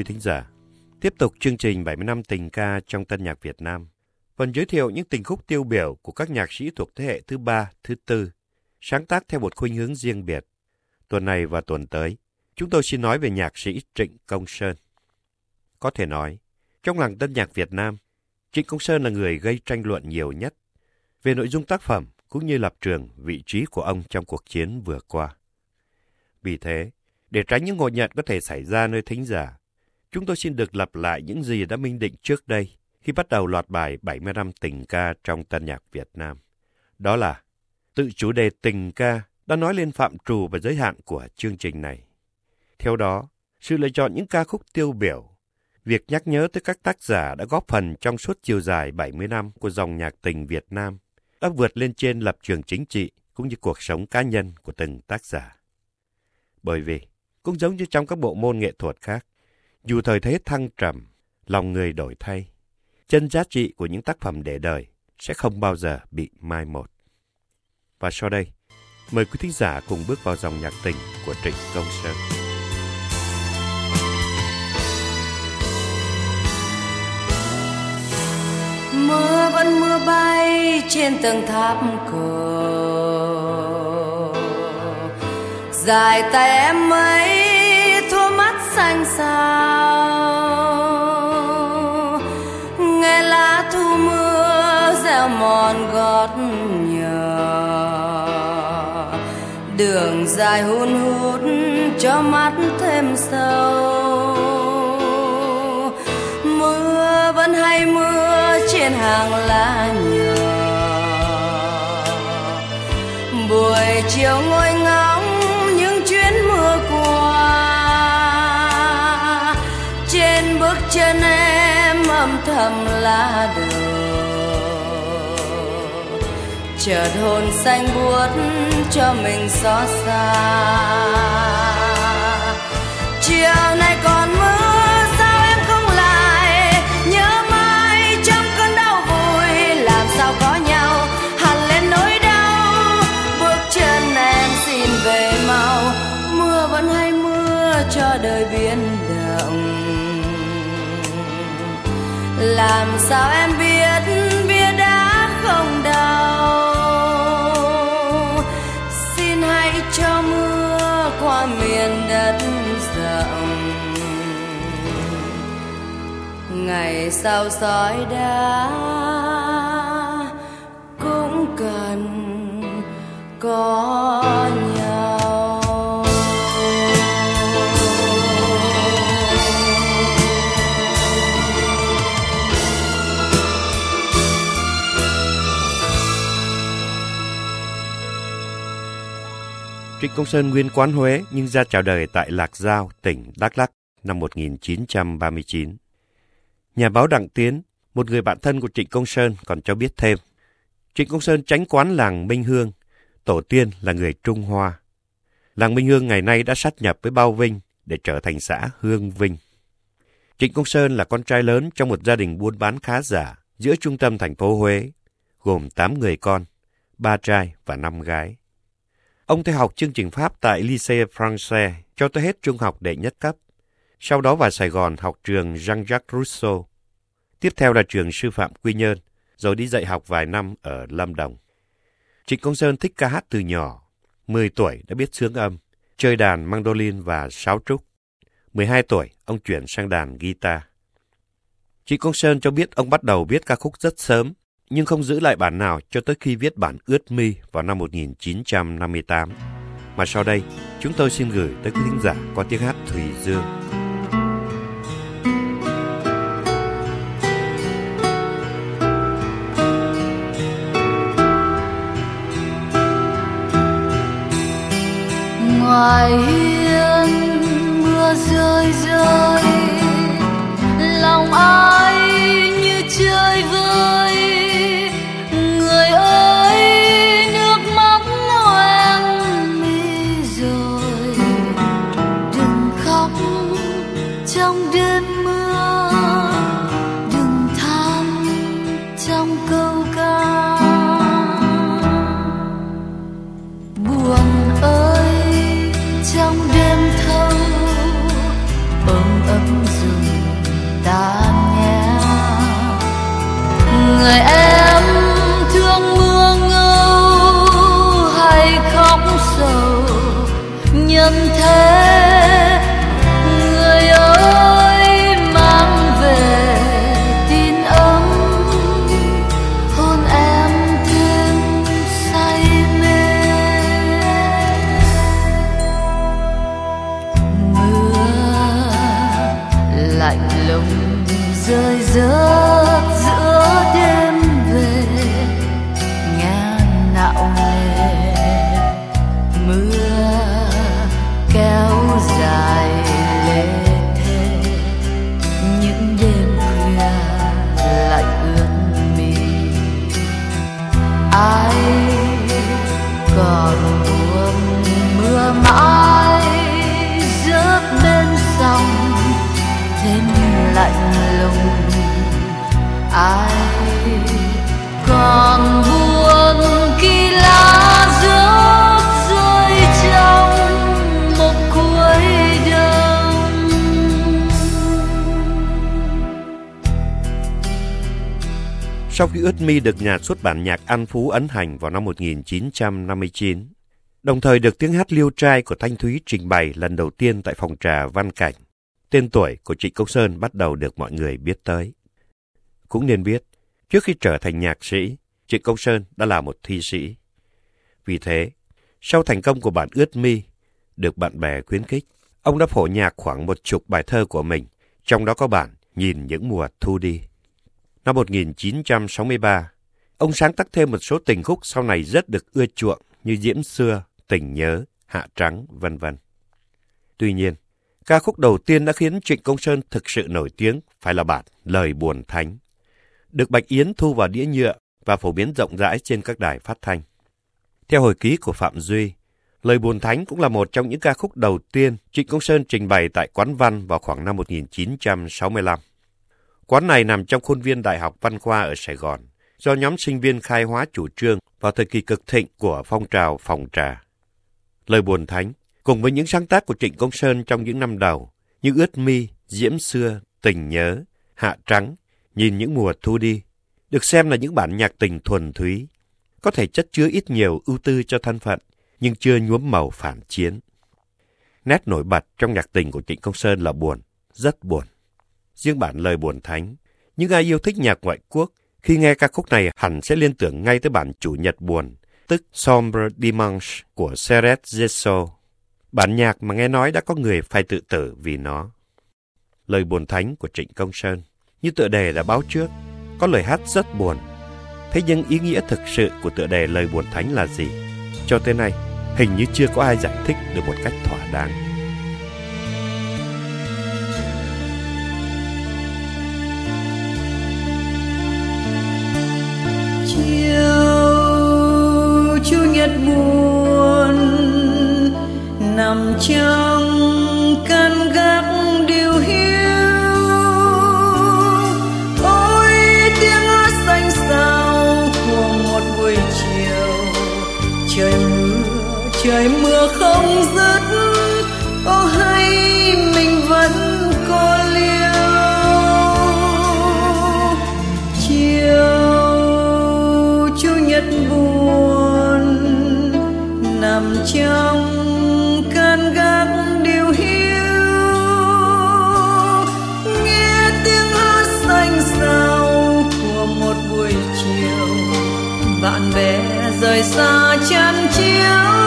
Quý thính giả, tiếp tục chương trình 70 năm tình ca trong tân nhạc Việt Nam. Phần giới thiệu những tình khúc tiêu biểu của các nhạc sĩ thuộc thế hệ thứ ba, thứ tư, sáng tác theo một khuynh hướng riêng biệt. Tuần này và tuần tới, chúng tôi xin nói về nhạc sĩ Trịnh Công Sơn. Có thể nói, trong làng tân nhạc Việt Nam, Trịnh Công Sơn là người gây tranh luận nhiều nhất về nội dung tác phẩm cũng như lập trường, vị trí của ông trong cuộc chiến vừa qua. Vì thế, để tránh những ngộ nhận có thể xảy ra nơi thính giả, chúng tôi xin được lặp lại những gì đã minh định trước đây khi bắt đầu loạt bài 70 năm tình ca trong tân nhạc Việt Nam. Đó là tự chủ đề tình ca đã nói lên phạm trù và giới hạn của chương trình này. Theo đó, sự lựa chọn những ca khúc tiêu biểu, việc nhắc nhớ tới các tác giả đã góp phần trong suốt chiều dài 70 năm của dòng nhạc tình Việt Nam, đã vượt lên trên lập trường chính trị cũng như cuộc sống cá nhân của từng tác giả. Bởi vì, cũng giống như trong các bộ môn nghệ thuật khác, dù thời thế thăng trầm, lòng người đổi thay, chân giá trị của những tác phẩm để đời sẽ không bao giờ bị mai một. Và sau đây, mời quý thính giả cùng bước vào dòng nhạc tình của Trịnh Công Sơn. Mưa vẫn mưa bay trên tầng tháp cổ dài tay em ấy thua mắt xanh xao xót nhờ. Đường dài hun hút cho mắt thêm sâu. Mưa vẫn hay mưa trên hàng lá nhờ. Buổi chiều ngồi ngóng những chuyến mưa qua trên bước chân em âm thầm lá đường chợt hồn xanh buốt cho mình xót xa. Chiều nay còn mưa, sao em không lại? Nhớ mãi trong cơn đau vui, làm sao có nhau? Hằn lên nỗi đau, bước chân em xin về mau. Mưa vẫn hay mưa cho đời biến động. Làm sao em biết ngày sao sỏi đá cũng cần có nhau Trịnh Công Sơn nguyên quán Huế nhưng ra chào đời tại Lạc Giao, tỉnh Đắk Lắk năm 1939. Nhà báo Đặng Tiến, một người bạn thân của Trịnh Công Sơn còn cho biết thêm. Trịnh Công Sơn tránh quán làng Minh Hương, tổ tiên là người Trung Hoa. Làng Minh Hương ngày nay đã sát nhập với Bao Vinh để trở thành xã Hương Vinh. Trịnh Công Sơn là con trai lớn trong một gia đình buôn bán khá giả giữa trung tâm thành phố Huế, gồm 8 người con, ba trai và 5 gái. Ông theo học chương trình Pháp tại Lycée Français cho tới hết trung học đệ nhất cấp. Sau đó vào Sài Gòn học trường Jean-Jacques Rousseau. Tiếp theo là trường sư phạm Quy Nhơn, rồi đi dạy học vài năm ở Lâm Đồng. Trịnh Công Sơn thích ca hát từ nhỏ. 10 tuổi đã biết sướng âm, chơi đàn mandolin và sáo trúc. 12 tuổi, ông chuyển sang đàn guitar. Trịnh Công Sơn cho biết ông bắt đầu viết ca khúc rất sớm, nhưng không giữ lại bản nào cho tới khi viết bản Ướt Mi vào năm 1958. Mà sau đây, chúng tôi xin gửi tới quý thính giả qua tiếng hát Thùy Dương. Ngoài hiên mưa rơi rơi. sầu nhân thế Sau khi ướt mi được nhà xuất bản nhạc An Phú ấn hành vào năm 1959, đồng thời được tiếng hát liêu trai của Thanh Thúy trình bày lần đầu tiên tại phòng trà Văn Cảnh, tên tuổi của Trịnh Công Sơn bắt đầu được mọi người biết tới. Cũng nên biết, trước khi trở thành nhạc sĩ, Trịnh Công Sơn đã là một thi sĩ. Vì thế, sau thành công của bản ướt mi, được bạn bè khuyến khích, ông đã phổ nhạc khoảng một chục bài thơ của mình, trong đó có bản Nhìn những mùa thu đi. Năm 1963, ông sáng tác thêm một số tình khúc sau này rất được ưa chuộng như Diễm Xưa, Tình Nhớ, Hạ Trắng, vân vân. Tuy nhiên, ca khúc đầu tiên đã khiến Trịnh Công Sơn thực sự nổi tiếng phải là bản Lời Buồn Thánh, được Bạch Yến thu vào đĩa nhựa và phổ biến rộng rãi trên các đài phát thanh. Theo hồi ký của Phạm Duy, Lời Buồn Thánh cũng là một trong những ca khúc đầu tiên Trịnh Công Sơn trình bày tại Quán Văn vào khoảng năm 1965. Quán này nằm trong khuôn viên Đại học Văn Khoa ở Sài Gòn, do nhóm sinh viên khai hóa chủ trương vào thời kỳ cực thịnh của phong trào phòng trà. Lời buồn thánh, cùng với những sáng tác của Trịnh Công Sơn trong những năm đầu, như Ướt Mi, Diễm Xưa, Tình Nhớ, Hạ Trắng, Nhìn những mùa thu đi, được xem là những bản nhạc tình thuần túy, có thể chất chứa ít nhiều ưu tư cho thân phận, nhưng chưa nhuốm màu phản chiến. Nét nổi bật trong nhạc tình của Trịnh Công Sơn là buồn, rất buồn riêng bản lời buồn thánh. Những ai yêu thích nhạc ngoại quốc, khi nghe ca khúc này hẳn sẽ liên tưởng ngay tới bản chủ nhật buồn, tức Sombre Dimanche của Seret Gesso. Bản nhạc mà nghe nói đã có người phải tự tử vì nó. Lời buồn thánh của Trịnh Công Sơn, như tựa đề đã báo trước, có lời hát rất buồn. Thế nhưng ý nghĩa thực sự của tựa đề lời buồn thánh là gì? Cho tới nay, hình như chưa có ai giải thích được một cách thỏa đáng. Chúa nhật buồn nằm trong căn gác điều hiu. Ôi, tiếng hát xanh sao của một buổi chiều. Trời mưa trời mưa không dứt. Rời xa chăn chiếu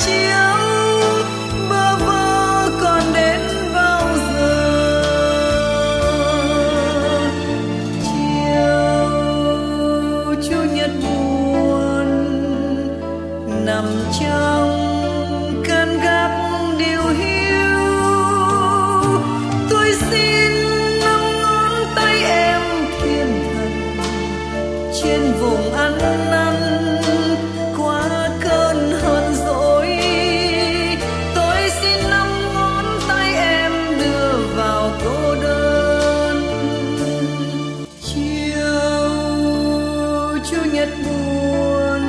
you. nhật buồn,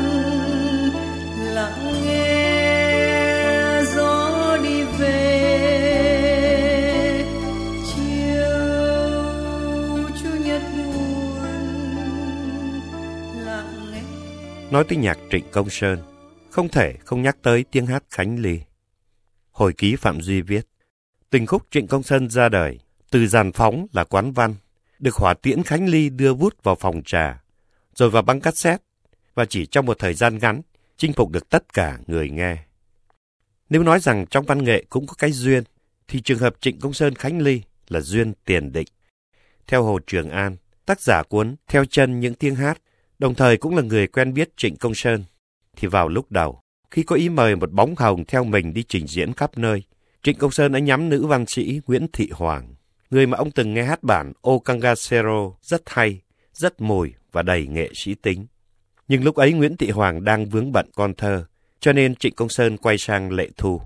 lặng nghe gió đi về. Chiều chủ nhật buồn, lặng nghe. Nói tới nhạc trịnh công sơn, không thể không nhắc tới tiếng hát khánh ly. Hồi ký phạm duy viết, tình khúc trịnh công sơn ra đời từ giàn phóng là quán văn, được hỏa tiễn khánh ly đưa vút vào phòng trà rồi vào băng cassette, và chỉ trong một thời gian ngắn, chinh phục được tất cả người nghe. Nếu nói rằng trong văn nghệ cũng có cái duyên, thì trường hợp Trịnh Công Sơn Khánh Ly là duyên tiền định. Theo Hồ Trường An, tác giả cuốn Theo chân những tiếng hát, đồng thời cũng là người quen biết Trịnh Công Sơn, thì vào lúc đầu, khi có ý mời một bóng hồng theo mình đi trình diễn khắp nơi, Trịnh Công Sơn đã nhắm nữ văn sĩ Nguyễn Thị Hoàng, người mà ông từng nghe hát bản O Cangacero rất hay, rất mùi và đầy nghệ sĩ tính. Nhưng lúc ấy Nguyễn Thị Hoàng đang vướng bận con thơ, cho nên Trịnh Công Sơn quay sang Lệ Thu.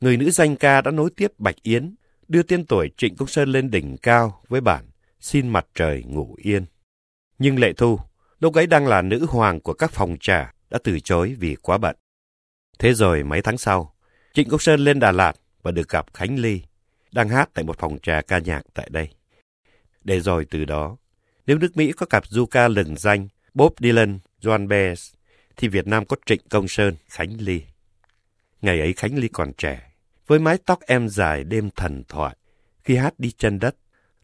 Người nữ danh ca đã nối tiếp Bạch Yến, đưa tiên tuổi Trịnh Công Sơn lên đỉnh cao với bản Xin mặt trời ngủ yên. Nhưng Lệ Thu, lúc ấy đang là nữ hoàng của các phòng trà, đã từ chối vì quá bận. Thế rồi mấy tháng sau, Trịnh Công Sơn lên Đà Lạt và được gặp Khánh Ly, đang hát tại một phòng trà ca nhạc tại đây. Để rồi từ đó, nếu nước Mỹ có cặp du ca lừng danh Bob Dylan, John Baez, thì Việt Nam có Trịnh Công Sơn, Khánh Ly. Ngày ấy Khánh Ly còn trẻ, với mái tóc em dài đêm thần thoại, khi hát đi chân đất,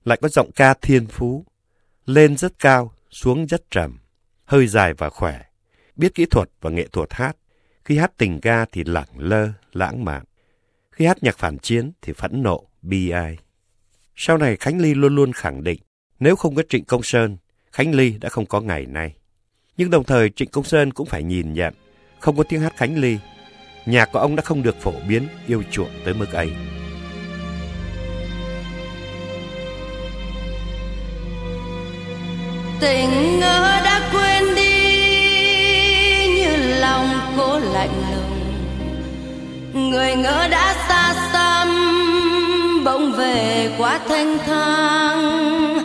lại có giọng ca thiên phú, lên rất cao, xuống rất trầm, hơi dài và khỏe, biết kỹ thuật và nghệ thuật hát. Khi hát tình ca thì lẳng lơ, lãng mạn. Khi hát nhạc phản chiến thì phẫn nộ, bi ai. Sau này Khánh Ly luôn luôn khẳng định, nếu không có Trịnh Công Sơn, Khánh Ly đã không có ngày nay. Nhưng đồng thời Trịnh Công Sơn cũng phải nhìn nhận, không có tiếng hát Khánh Ly, nhạc của ông đã không được phổ biến, yêu chuộng tới mức ấy. tình ngỡ đã quên đi như lòng cô lạnh lùng người ngỡ đã xa xăm bỗng về quá thanh thang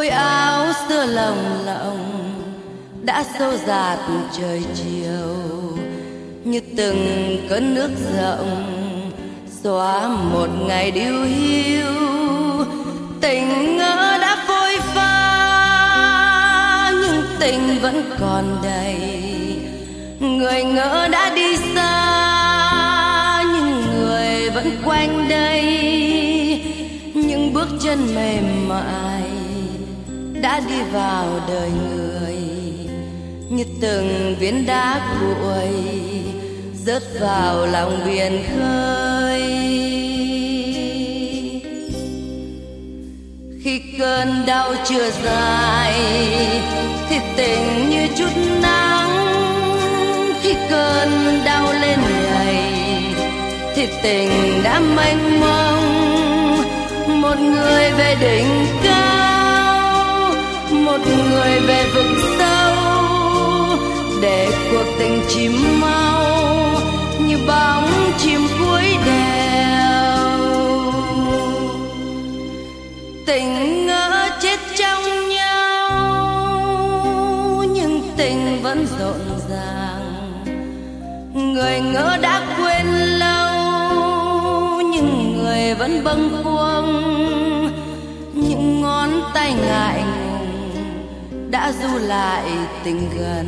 ôi áo xưa lồng lộng đã sâu dạt trời chiều. Như từng cơn nước rộng xóa một ngày điêu hiu. Tình ngỡ đã phôi pha, nhưng tình vẫn còn đầy. Người ngỡ đã đi xa, nhưng người vẫn quanh đây. Những bước chân mềm mại đã đi vào đời người. Như từng viên đá cuội rớt vào lòng biển khơi. Khi cơn đau chưa dài, thì tình như chút nắng. Khi cơn đau lên ngày, thì tình đã mênh mông. Một người về đỉnh cao một người về vực sâu, để cuộc tình chìm mau như bóng chim cuối đèo. Tình ngỡ chết trong nhau, nhưng tình vẫn rộn ràng. Người ngỡ đã quên lâu, nhưng người vẫn bâng khuâng. Những ngón tay ngại đã du lại tình gần,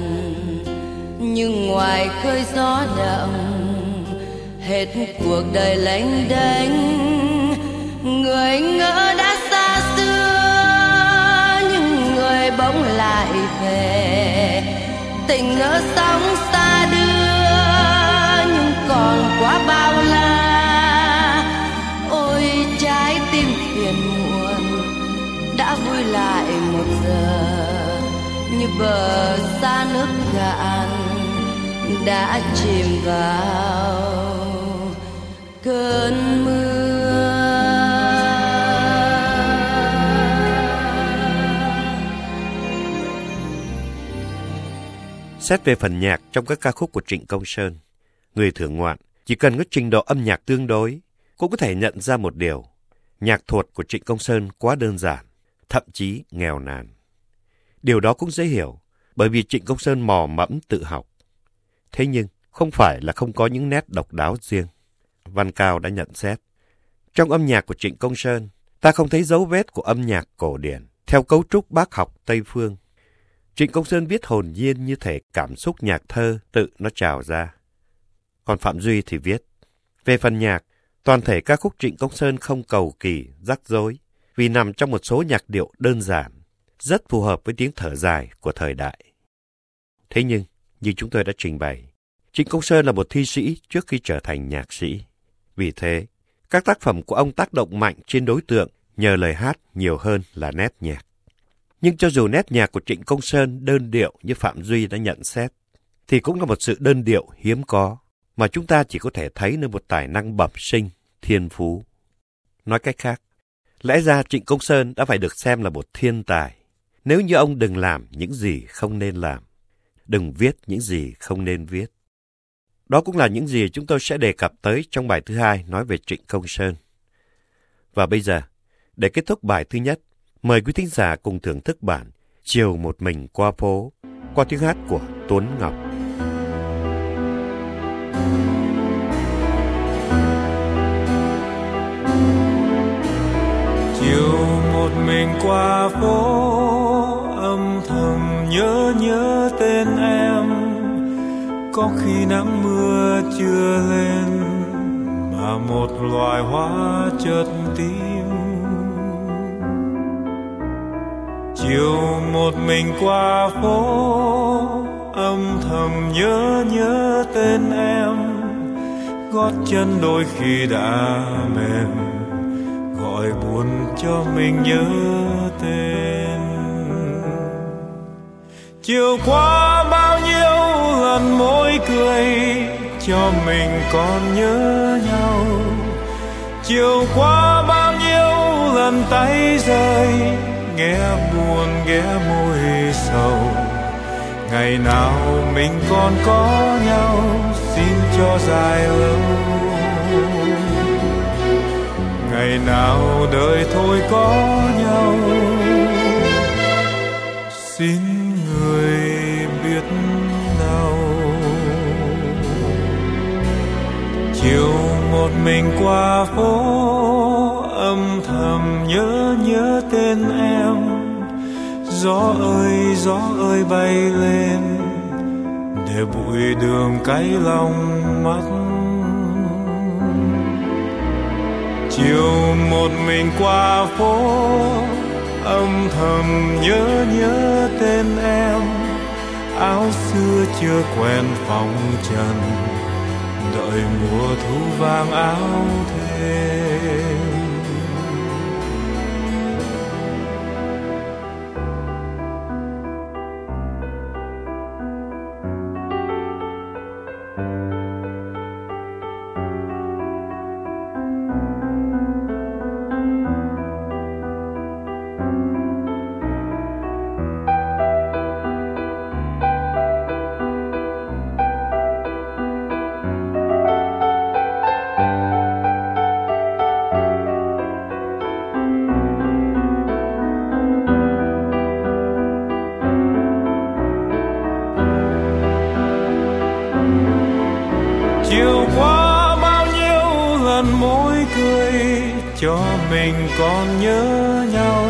nhưng ngoài khơi gió động hết cuộc đời lênh đênh. Người ngỡ đã xa xưa, nhưng người bỗng lại về. Tình ngỡ sóng bờ xa nước cạn đã chìm vào cơn Xét về phần nhạc trong các ca khúc của Trịnh Công Sơn, người thưởng ngoạn chỉ cần có trình độ âm nhạc tương đối cũng có thể nhận ra một điều. Nhạc thuật của Trịnh Công Sơn quá đơn giản, thậm chí nghèo nàn. Điều đó cũng dễ hiểu, bởi vì Trịnh Công Sơn mò mẫm tự học. Thế nhưng, không phải là không có những nét độc đáo riêng. Văn Cao đã nhận xét. Trong âm nhạc của Trịnh Công Sơn, ta không thấy dấu vết của âm nhạc cổ điển theo cấu trúc bác học Tây Phương. Trịnh Công Sơn viết hồn nhiên như thể cảm xúc nhạc thơ tự nó trào ra. Còn Phạm Duy thì viết, về phần nhạc, toàn thể ca khúc Trịnh Công Sơn không cầu kỳ, rắc rối, vì nằm trong một số nhạc điệu đơn giản, rất phù hợp với tiếng thở dài của thời đại. Thế nhưng, như chúng tôi đã trình bày, Trịnh Công Sơn là một thi sĩ trước khi trở thành nhạc sĩ. Vì thế, các tác phẩm của ông tác động mạnh trên đối tượng nhờ lời hát nhiều hơn là nét nhạc. Nhưng cho dù nét nhạc của Trịnh Công Sơn đơn điệu như Phạm Duy đã nhận xét, thì cũng là một sự đơn điệu hiếm có mà chúng ta chỉ có thể thấy nơi một tài năng bẩm sinh, thiên phú. Nói cách khác, lẽ ra Trịnh Công Sơn đã phải được xem là một thiên tài, nếu như ông đừng làm những gì không nên làm, đừng viết những gì không nên viết. Đó cũng là những gì chúng tôi sẽ đề cập tới trong bài thứ hai nói về Trịnh Công Sơn. Và bây giờ, để kết thúc bài thứ nhất, mời quý thính giả cùng thưởng thức bản Chiều một mình qua phố qua tiếng hát của Tuấn Ngọc. Chiều một mình qua phố nhớ nhớ tên em. Có khi nắng mưa chưa lên mà một loài hoa chợt tím. Chiều một mình qua phố, âm thầm nhớ nhớ tên em. Gót chân đôi khi đã mềm, gọi buồn cho mình nhớ tên chiều qua bao nhiêu lần môi cười cho mình còn nhớ nhau. Chiều qua bao nhiêu lần tay rơi, nghe buồn ghé môi sầu. Ngày nào mình còn có nhau, xin cho dài lâu. Ngày nào đời thôi có nhau, xin mình qua phố, âm thầm nhớ nhớ tên em. Gió ơi gió ơi bay lên, để bụi đường cay lòng mắt chiều một mình qua phố, âm thầm nhớ nhớ tên em. Áo xưa chưa quen phòng trần đợi mùa thu vàng áo thêm nhiêu môi cười cho mình còn nhớ nhau.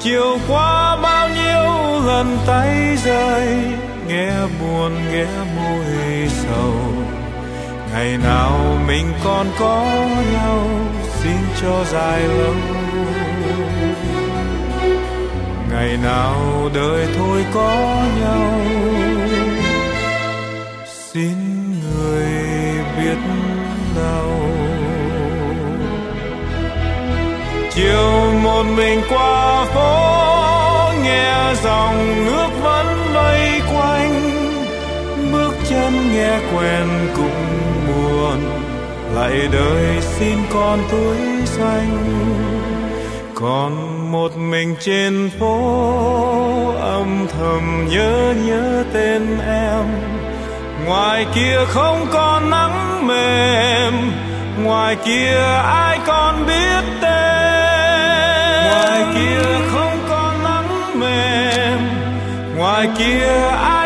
Chiều qua bao nhiêu lần tay rơi, nghe buồn, nghe môi sầu. Ngày nào mình còn có nhau, xin cho dài lâu. Ngày nào đời thôi có nhau, xin người biết đâu chiều một mình qua phố, nghe dòng nước vẫn vây quanh. Bước chân nghe quen cũng buồn, lại đời xin con túi xanh. Còn một mình trên phố, âm thầm nhớ nhớ tên em ngoài kia không còn nắng mềm, ngoài kia ai còn biết tên? Ngoài kia không còn nắng mềm, ngoài kia ai